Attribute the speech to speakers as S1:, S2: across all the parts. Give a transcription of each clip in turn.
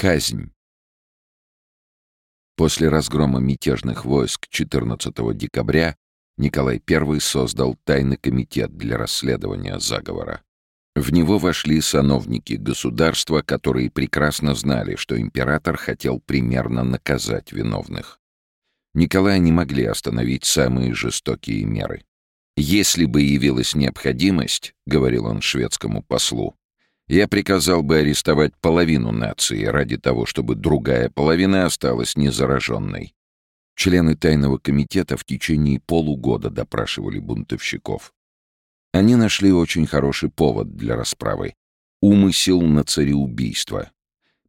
S1: Казнь. После разгрома мятежных войск 14 декабря Николай I создал тайный комитет для расследования заговора. В него вошли сановники государства, которые прекрасно знали, что император хотел примерно наказать виновных. Николая не могли остановить самые жестокие меры. «Если бы явилась необходимость, — говорил он шведскому послу, — я приказал бы арестовать половину нации ради того, чтобы другая половина осталась незараженной. Члены тайного комитета в течение полугода допрашивали бунтовщиков. Они нашли очень хороший повод для расправы — умысел на цареубийство.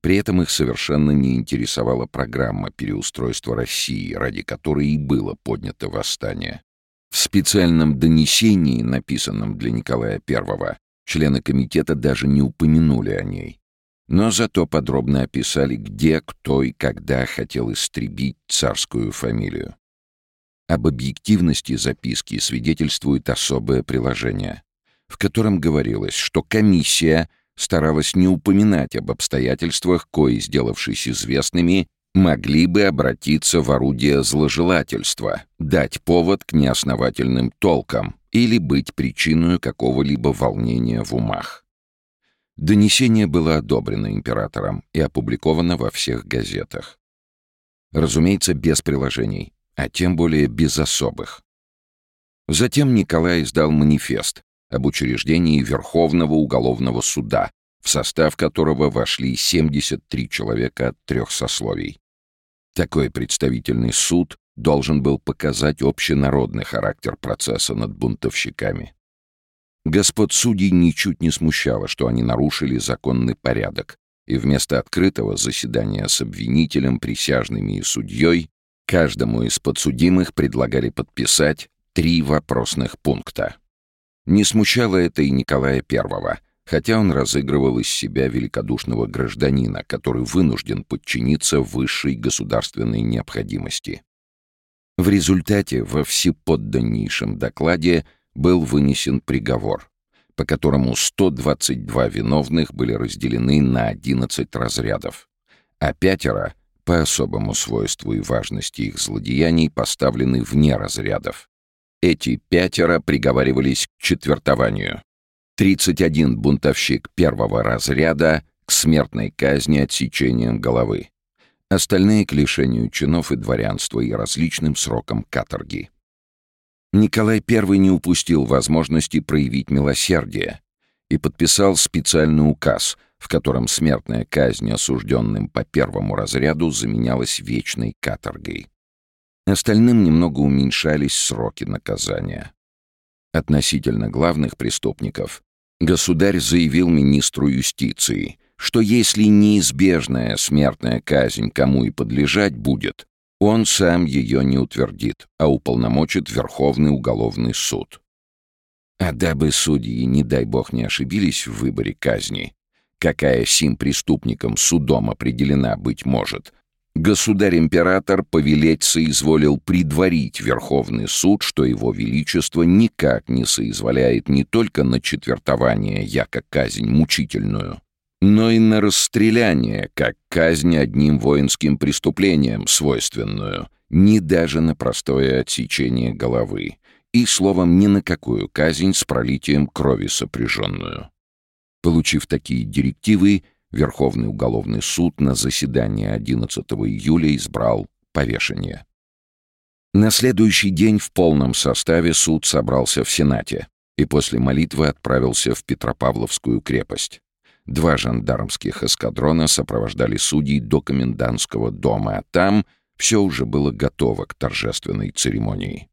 S1: При этом их совершенно не интересовала программа переустройства России, ради которой и было поднято восстание. В специальном донесении, написанном для Николая I, члены комитета даже не упомянули о ней но зато подробно описали, где, кто и когда хотел истребить царскую фамилию. Об объективности записки свидетельствует особое приложение, в котором говорилось, что комиссия старалась не упоминать об обстоятельствах, кои, сделавшись известными, могли бы обратиться в орудие зложелательства, дать повод к неосновательным толкам или быть причиной какого-либо волнения в умах. Донесение было одобрено императором и опубликовано во всех газетах. Разумеется, без приложений, а тем более без особых. Затем Николай издал манифест об учреждении Верховного уголовного суда, в состав которого вошли 73 человека от трех сословий. Такой представительный суд должен был показать общенародный характер процесса над бунтовщиками. Господ судей ничуть не смущало, что они нарушили законный порядок, и вместо открытого заседания с обвинителем, присяжными и судьей каждому из подсудимых предлагали подписать три вопросных пункта. Не смущало это и Николая I, хотя он разыгрывал из себя великодушного гражданина, который вынужден подчиниться высшей государственной необходимости. В результате во всеподданнейшем докладе – был вынесен приговор, по которому 122 виновных были разделены на 11 разрядов, а пятеро, по особому свойству и важности их злодеяний, поставлены вне разрядов. Эти пятеро приговаривались к четвертованию. 31 бунтовщик первого разряда к смертной казни отсечением головы. Остальные к лишению чинов и дворянства и различным срокам каторги. Николай I не упустил возможности проявить милосердие и подписал специальный указ, в котором смертная казнь осужденным по первому разряду заменялась вечной каторгой. Остальным немного уменьшались сроки наказания. Относительно главных преступников государь заявил министру юстиции, что если неизбежная смертная казнь кому и подлежать будет, он сам ее не утвердит, а уполномочит Верховный уголовный суд. А дабы судьи, не дай бог, не ошибились в выборе казни, какая сим преступникам судом определена быть может, государь-император повелеть соизволил предварить Верховный суд, что его величество никак не соизволяет не только на четвертование, яко казнь мучительную, но и на расстреляние, как казнь одним воинским преступлением свойственную, ни даже на простое отсечение головы, и, словом, ни на какую казнь с пролитием крови сопряженную. Получив такие директивы, Верховный уголовный суд на заседании 11 июля избрал повешение. На следующий день в полном составе суд собрался в Сенате и после молитвы отправился в Петропавловскую крепость. Два жандармских эскадрона сопровождали судей до комендантского дома, а там все уже было готово к торжественной церемонии.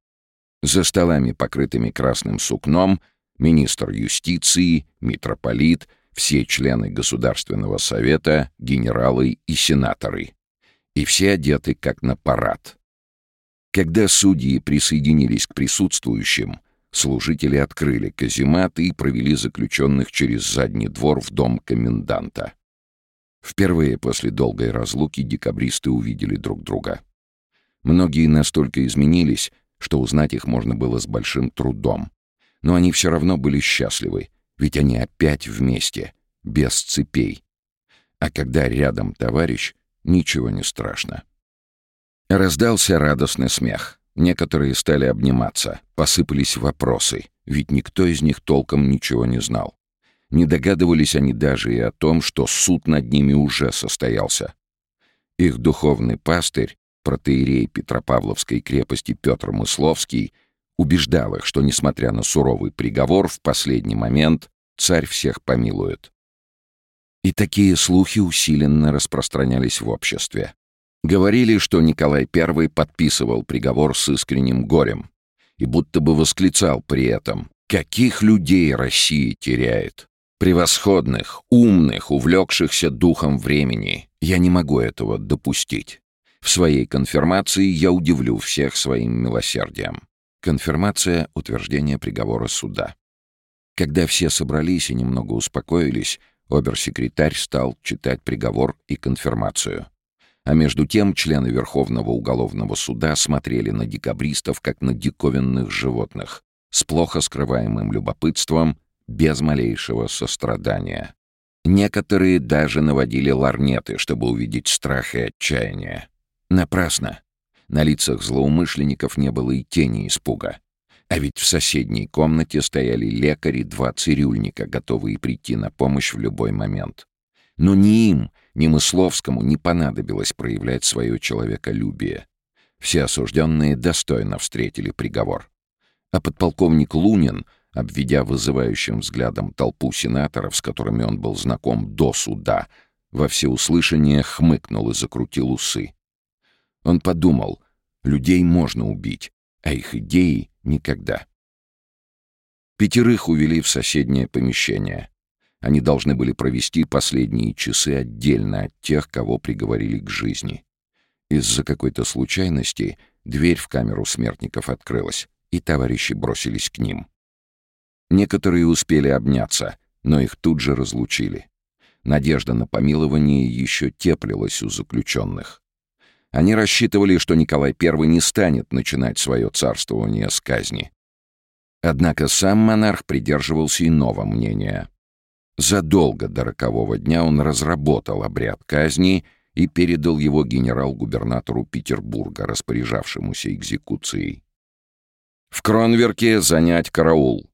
S1: За столами, покрытыми красным сукном, министр юстиции, митрополит, все члены Государственного совета, генералы и сенаторы. И все одеты как на парад. Когда судьи присоединились к присутствующим, Служители открыли казематы и провели заключенных через задний двор в дом коменданта. Впервые после долгой разлуки декабристы увидели друг друга. Многие настолько изменились, что узнать их можно было с большим трудом. Но они все равно были счастливы, ведь они опять вместе, без цепей. А когда рядом товарищ, ничего не страшно. Раздался радостный смех. Некоторые стали обниматься, посыпались вопросы, ведь никто из них толком ничего не знал. Не догадывались они даже и о том, что суд над ними уже состоялся. Их духовный пастырь, протеерей Петропавловской крепости Петр Мысловский, убеждал их, что, несмотря на суровый приговор, в последний момент царь всех помилует. И такие слухи усиленно распространялись в обществе. Говорили, что Николай I подписывал приговор с искренним горем и будто бы восклицал при этом «Каких людей Россия теряет? Превосходных, умных, увлекшихся духом времени. Я не могу этого допустить. В своей конфирмации я удивлю всех своим милосердием». Конфирмация — утверждение приговора суда. Когда все собрались и немного успокоились, обер-секретарь стал читать приговор и конфирмацию. А между тем члены Верховного уголовного суда смотрели на декабристов как на диковинных животных, с плохо скрываемым любопытством, без малейшего сострадания. Некоторые даже наводили ларнеты, чтобы увидеть страх и отчаяние. Напрасно. На лицах злоумышленников не было и тени испуга. А ведь в соседней комнате стояли лекари, два цирюльника, готовые прийти на помощь в любой момент. Но ни им, ни Мысловскому не понадобилось проявлять свое человеколюбие. Все осужденные достойно встретили приговор. А подполковник Лунин, обведя вызывающим взглядом толпу сенаторов, с которыми он был знаком до суда, во всеуслышание хмыкнул и закрутил усы. Он подумал, людей можно убить, а их идеи — никогда. Пятерых увели в соседнее помещение. Они должны были провести последние часы отдельно от тех, кого приговорили к жизни. Из-за какой-то случайности дверь в камеру смертников открылась, и товарищи бросились к ним. Некоторые успели обняться, но их тут же разлучили. Надежда на помилование еще теплилась у заключенных. Они рассчитывали, что Николай I не станет начинать свое царствование с казни. Однако сам монарх придерживался иного мнения. Задолго до рокового дня он разработал обряд казни и передал его генерал-губернатору Петербурга, распоряжавшемуся экзекуцией. В Кронверке занять караул.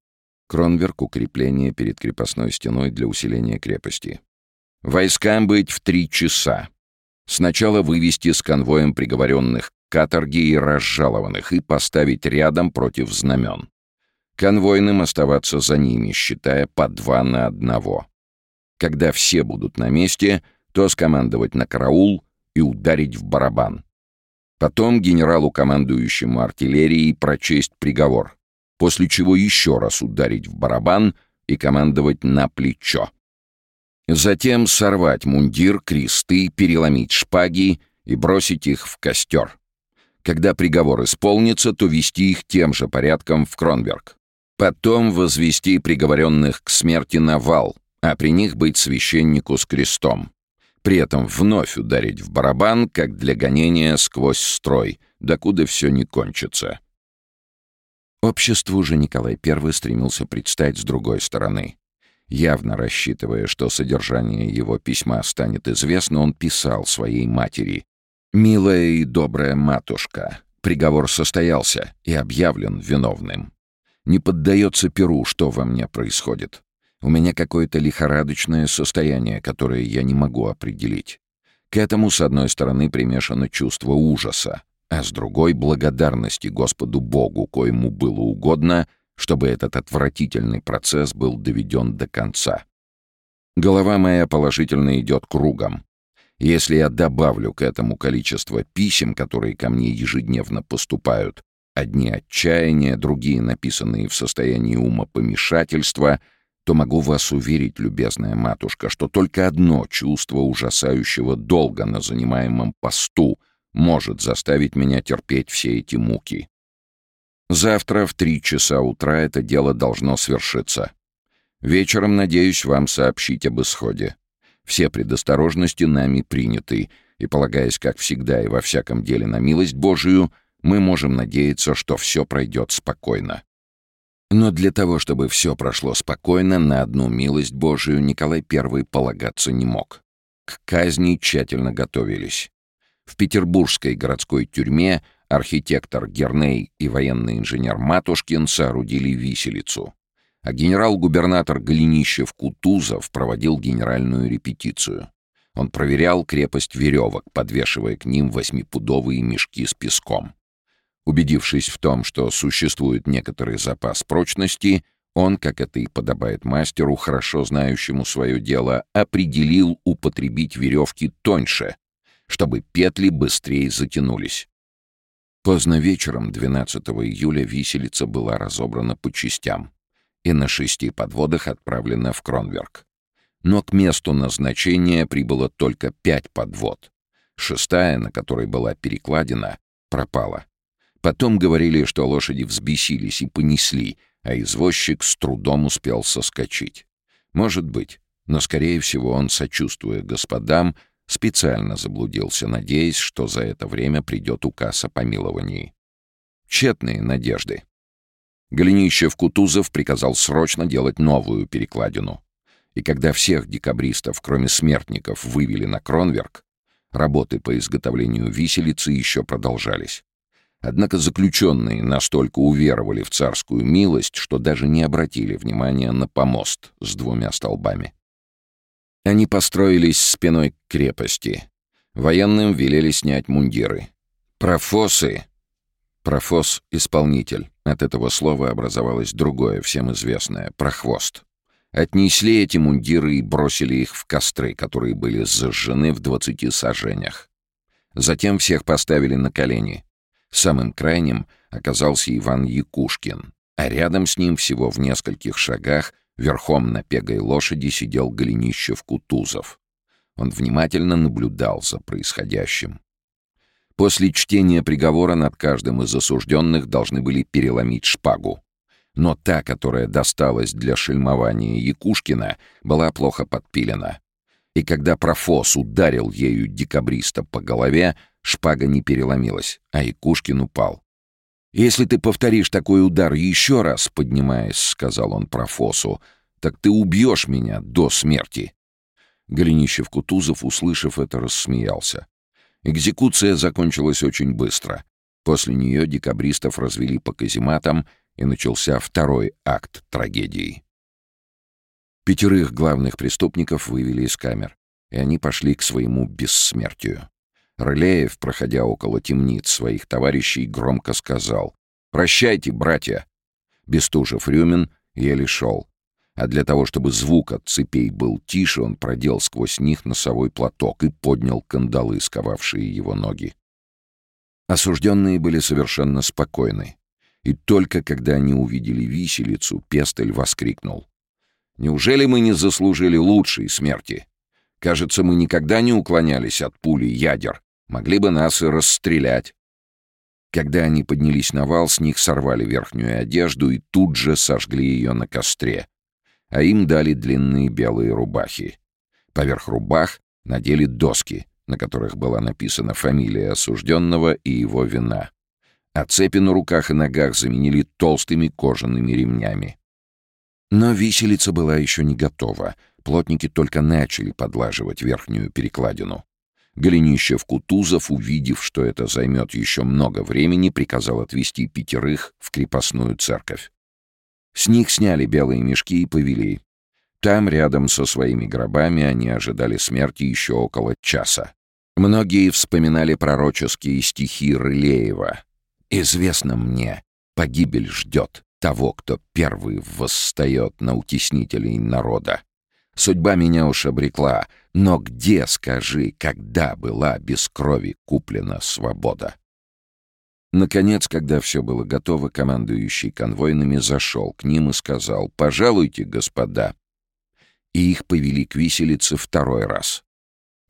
S1: Кронверк — укрепление перед крепостной стеной для усиления крепости. Войскам быть в три часа. Сначала вывести с конвоем приговоренных каторги и разжалованных и поставить рядом против знамен. Конвойным оставаться за ними, считая по два на одного. Когда все будут на месте, то скомандовать на караул и ударить в барабан. Потом генералу, командующему артиллерией, прочесть приговор, после чего еще раз ударить в барабан и командовать на плечо. Затем сорвать мундир, кресты, переломить шпаги и бросить их в костер. Когда приговор исполнится, то вести их тем же порядком в Кронберг. Потом возвести приговоренных к смерти на вал, а при них быть священнику с крестом. При этом вновь ударить в барабан, как для гонения сквозь строй, докуда все не кончится. Обществу же Николай I стремился предстать с другой стороны. Явно рассчитывая, что содержание его письма станет известно, он писал своей матери. «Милая и добрая матушка, приговор состоялся и объявлен виновным. Не поддается перу, что во мне происходит. У меня какое-то лихорадочное состояние, которое я не могу определить. К этому, с одной стороны, примешано чувство ужаса, а с другой — благодарности Господу Богу, коему было угодно, чтобы этот отвратительный процесс был доведен до конца. Голова моя положительно идет кругом. Если я добавлю к этому количество писем, которые ко мне ежедневно поступают, одни отчаяния, другие написанные в состоянии ума помешательства, то могу вас уверить, любезная матушка, что только одно чувство ужасающего долга на занимаемом посту может заставить меня терпеть все эти муки. Завтра в три часа утра это дело должно свершиться. Вечером, надеюсь, вам сообщить об исходе. Все предосторожности нами приняты, и, полагаясь, как всегда и во всяком деле на милость Божию, мы можем надеяться, что все пройдет спокойно. Но для того, чтобы все прошло спокойно, на одну милость Божию Николай I полагаться не мог. К казни тщательно готовились. В петербургской городской тюрьме архитектор Герней и военный инженер Матушкин соорудили виселицу, а генерал-губернатор Голенищев-Кутузов проводил генеральную репетицию. Он проверял крепость веревок, подвешивая к ним восьмипудовые мешки с песком. Убедившись в том, что существует некоторый запас прочности, он, как это и подобает мастеру, хорошо знающему свое дело, определил употребить веревки тоньше, чтобы петли быстрее затянулись. Поздно вечером 12 июля виселица была разобрана по частям и на шести подводах отправлена в Кронверк. Но к месту назначения прибыло только пять подвод. Шестая, на которой была перекладина, пропала. Потом говорили, что лошади взбесились и понесли — а извозчик с трудом успел соскочить. Может быть, но, скорее всего, он, сочувствуя господам, специально заблудился, надеясь, что за это время придет указ о помиловании. Тщетные надежды. Голенищев-Кутузов приказал срочно делать новую перекладину. И когда всех декабристов, кроме смертников, вывели на Кронверк, работы по изготовлению виселицы еще продолжались. Однако заключенные настолько уверовали в царскую милость, что даже не обратили внимания на помост с двумя столбами. Они построились спиной к крепости. Военным велели снять мундиры. Профосы... Профос — исполнитель. От этого слова образовалось другое, всем известное — прохвост. Отнесли эти мундиры и бросили их в костры, которые были зажжены в двадцати сажениях. Затем всех поставили на колени — Самым крайним оказался Иван Якушкин, а рядом с ним всего в нескольких шагах верхом на пегой лошади сидел Голенищев-Кутузов. Он внимательно наблюдал за происходящим. После чтения приговора над каждым из осужденных должны были переломить шпагу. Но та, которая досталась для шельмования Якушкина, была плохо подпилена. И когда профос ударил ею декабриста по голове, Шпага не переломилась, а Якушкин упал. «Если ты повторишь такой удар еще раз, поднимаясь, — сказал он профосу, — так ты убьешь меня до смерти». Голенищев-Кутузов, услышав это, рассмеялся. Экзекуция закончилась очень быстро. После нее декабристов развели по казематам, и начался второй акт трагедии. Пятерых главных преступников вывели из камер, и они пошли к своему бессмертию. Рылеев, проходя около темниц своих товарищей, громко сказал «Прощайте, братья!» Бестужев-Рюмин еле шел. А для того, чтобы звук от цепей был тише, он продел сквозь них носовой платок и поднял кандалы, сковавшие его ноги. Осужденные были совершенно спокойны. И только когда они увидели виселицу, Пестель воскликнул. «Неужели мы не заслужили лучшей смерти? Кажется, мы никогда не уклонялись от пули ядер, Могли бы нас и расстрелять. Когда они поднялись на вал, с них сорвали верхнюю одежду и тут же сожгли ее на костре. А им дали длинные белые рубахи. Поверх рубах надели доски, на которых была написана фамилия осужденного и его вина. А цепи на руках и ногах заменили толстыми кожаными ремнями. Но виселица была еще не готова. Плотники только начали подлаживать верхнюю перекладину. Голенищев-Кутузов, увидев, что это займет еще много времени, приказал отвезти пятерых в крепостную церковь. С них сняли белые мешки и повели. Там, рядом со своими гробами, они ожидали смерти еще около часа. Многие вспоминали пророческие стихи Рылеева. «Известно мне, погибель ждет того, кто первый восстает на утеснителей народа. Судьба меня уж обрекла, но где, скажи, когда была без крови куплена свобода? Наконец, когда все было готово, командующий конвойными зашел к ним и сказал «Пожалуйте, господа». И их повели к виселице второй раз.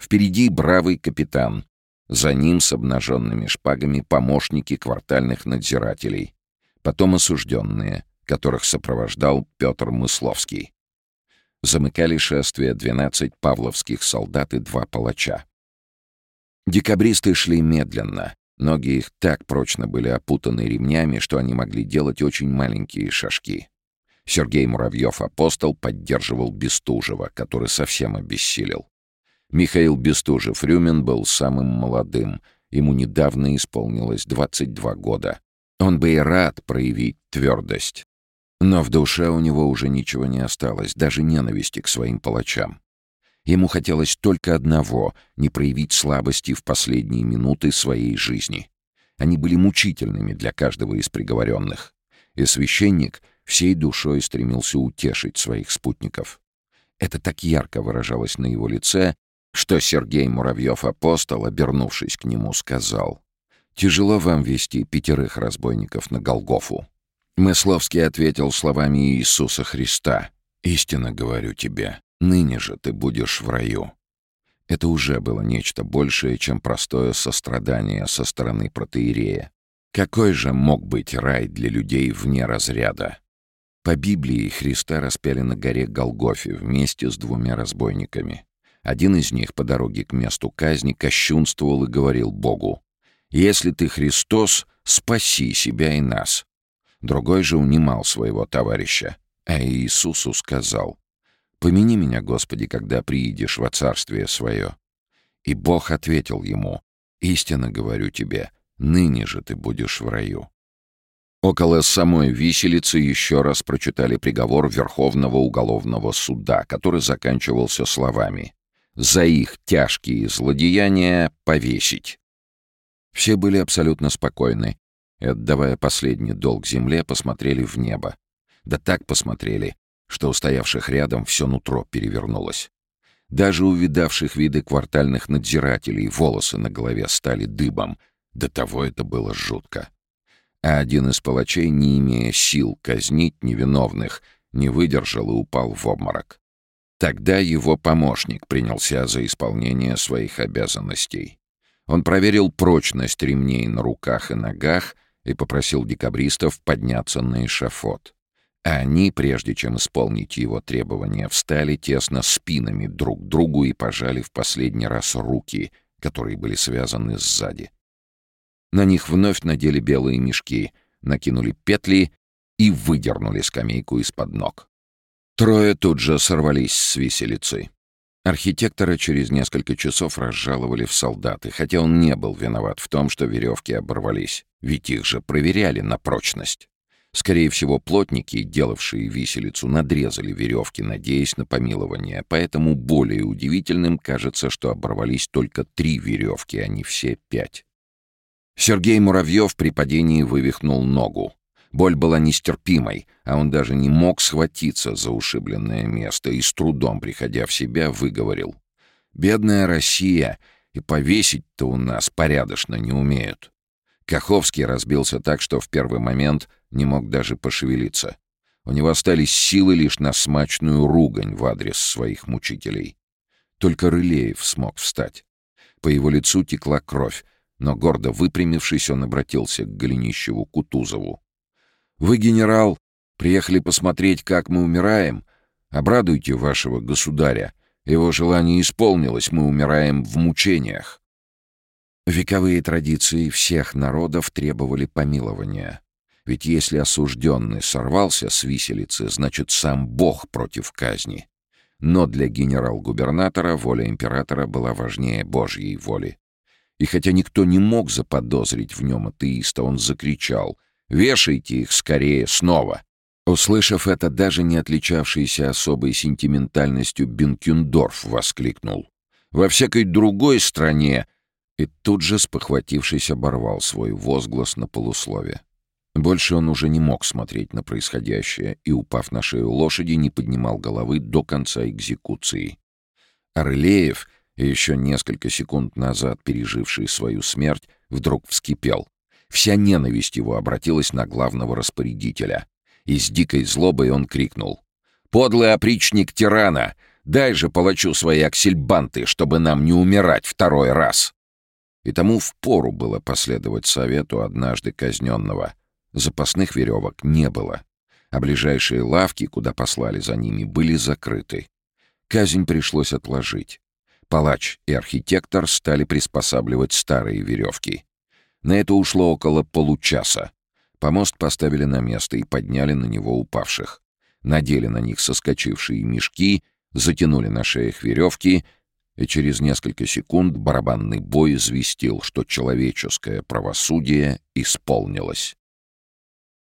S1: Впереди бравый капитан, за ним с обнаженными шпагами помощники квартальных надзирателей, потом осужденные, которых сопровождал Петр Мысловский. Замыкали шествие 12 павловских солдат и два палача. Декабристы шли медленно. Ноги их так прочно были опутаны ремнями, что они могли делать очень маленькие шажки. Сергей Муравьев-апостол поддерживал Бестужева, который совсем обессилел. Михаил Бестужев-Рюмин был самым молодым. Ему недавно исполнилось 22 года. Он бы и рад проявить твердость. Но в душе у него уже ничего не осталось, даже ненависти к своим палачам. Ему хотелось только одного — не проявить слабости в последние минуты своей жизни. Они были мучительными для каждого из приговоренных. И священник всей душой стремился утешить своих спутников. Это так ярко выражалось на его лице, что Сергей Муравьев-апостол, обернувшись к нему, сказал, «Тяжело вам вести пятерых разбойников на Голгофу». Мысловский ответил словами Иисуса Христа, «Истинно говорю тебе, ныне же ты будешь в раю». Это уже было нечто большее, чем простое сострадание со стороны протеерея. Какой же мог быть рай для людей вне разряда? По Библии Христа распяли на горе Голгофе вместе с двумя разбойниками. Один из них по дороге к месту казни кощунствовал и говорил Богу, «Если ты Христос, спаси себя и нас». Другой же унимал своего товарища, а Иисусу сказал, «Помяни меня, Господи, когда приидешь во царствие свое». И Бог ответил ему, «Истинно говорю тебе, ныне же ты будешь в раю». Около самой виселицы еще раз прочитали приговор Верховного уголовного суда, который заканчивался словами «За их тяжкие злодеяния повесить». Все были абсолютно спокойны и, отдавая последний долг земле, посмотрели в небо. Да так посмотрели, что у стоявших рядом все нутро перевернулось. Даже у видавших виды квартальных надзирателей волосы на голове стали дыбом. До того это было жутко а один из палачей, не имея сил казнить невиновных, не выдержал и упал в обморок. Тогда его помощник принялся за исполнение своих обязанностей. Он проверил прочность ремней на руках и ногах и попросил декабристов подняться на эшафот. А они, прежде чем исполнить его требования, встали тесно спинами друг к другу и пожали в последний раз руки, которые были связаны сзади. На них вновь надели белые мешки, накинули петли и выдернули скамейку из-под ног. Трое тут же сорвались с виселицы. Архитектора через несколько часов разжаловали в солдаты, хотя он не был виноват в том, что веревки оборвались, ведь их же проверяли на прочность. Скорее всего, плотники, делавшие виселицу, надрезали веревки, надеясь на помилование, поэтому более удивительным кажется, что оборвались только три веревки, а не все пять. Сергей Муравьев при падении вывихнул ногу. Боль была нестерпимой, а он даже не мог схватиться за ушибленное место и с трудом, приходя в себя, выговорил. «Бедная Россия, и повесить-то у нас порядочно не умеют». Каховский разбился так, что в первый момент не мог даже пошевелиться. У него остались силы лишь на смачную ругань в адрес своих мучителей. Только Рылеев смог встать. По его лицу текла кровь, но гордо выпрямившись, он обратился к Голенищеву Кутузову. «Вы, генерал, приехали посмотреть, как мы умираем? Обрадуйте вашего государя. Его желание исполнилось, мы умираем в мучениях». Вековые традиции всех народов требовали помилования. Ведь если осужденный сорвался с виселицы, значит, сам Бог против казни. Но для генерал-губернатора воля императора была важнее Божьей воли. И хотя никто не мог заподозрить в нем атеиста, он закричал «Вешайте их скорее снова!». Услышав это, даже не отличавшийся особой сентиментальностью Бенкюндорф воскликнул «Во всякой другой стране!» и тут же, спохватившись, оборвал свой возглас на полуслове. Больше он уже не мог смотреть на происходящее и, упав на шею лошади, не поднимал головы до конца экзекуции. Орлеев — еще несколько секунд назад переживший свою смерть, вдруг вскипел. Вся ненависть его обратилась на главного распорядителя. И с дикой злобой он крикнул. «Подлый опричник тирана! Дай же палачу свои аксельбанты, чтобы нам не умирать второй раз!» И тому впору было последовать совету однажды казненного. Запасных веревок не было, а ближайшие лавки, куда послали за ними, были закрыты. Казнь пришлось отложить. Палач и архитектор стали приспосабливать старые веревки. На это ушло около получаса. Помост поставили на место и подняли на него упавших. Надели на них соскочившие мешки, затянули на шеях веревки и через несколько секунд барабанный бой известил, что человеческое правосудие исполнилось.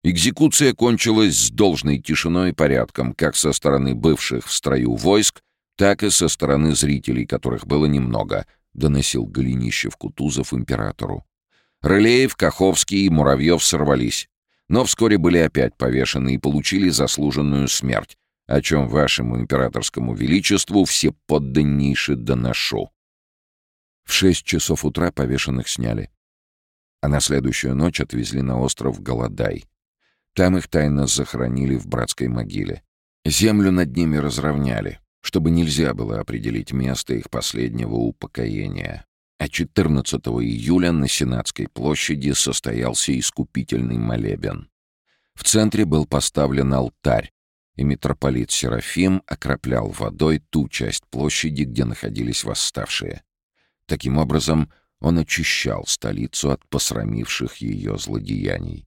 S1: Экзекуция кончилась с должной тишиной и порядком, как со стороны бывших в строю войск, так и со стороны зрителей, которых было немного, доносил Голенищев-Кутузов императору. Рылеев, Каховский и Муравьев сорвались, но вскоре были опять повешены и получили заслуженную смерть, о чем вашему императорскому величеству все подданнейше доношу. В шесть часов утра повешенных сняли, а на следующую ночь отвезли на остров Голодай. Там их тайно захоронили в братской могиле. Землю над ними разровняли, чтобы нельзя было определить место их последнего упокоения. А 14 июля на Сенатской площади состоялся искупительный молебен. В центре был поставлен алтарь, и митрополит Серафим окроплял водой ту часть площади, где находились восставшие. Таким образом, он очищал столицу от посрамивших ее злодеяний.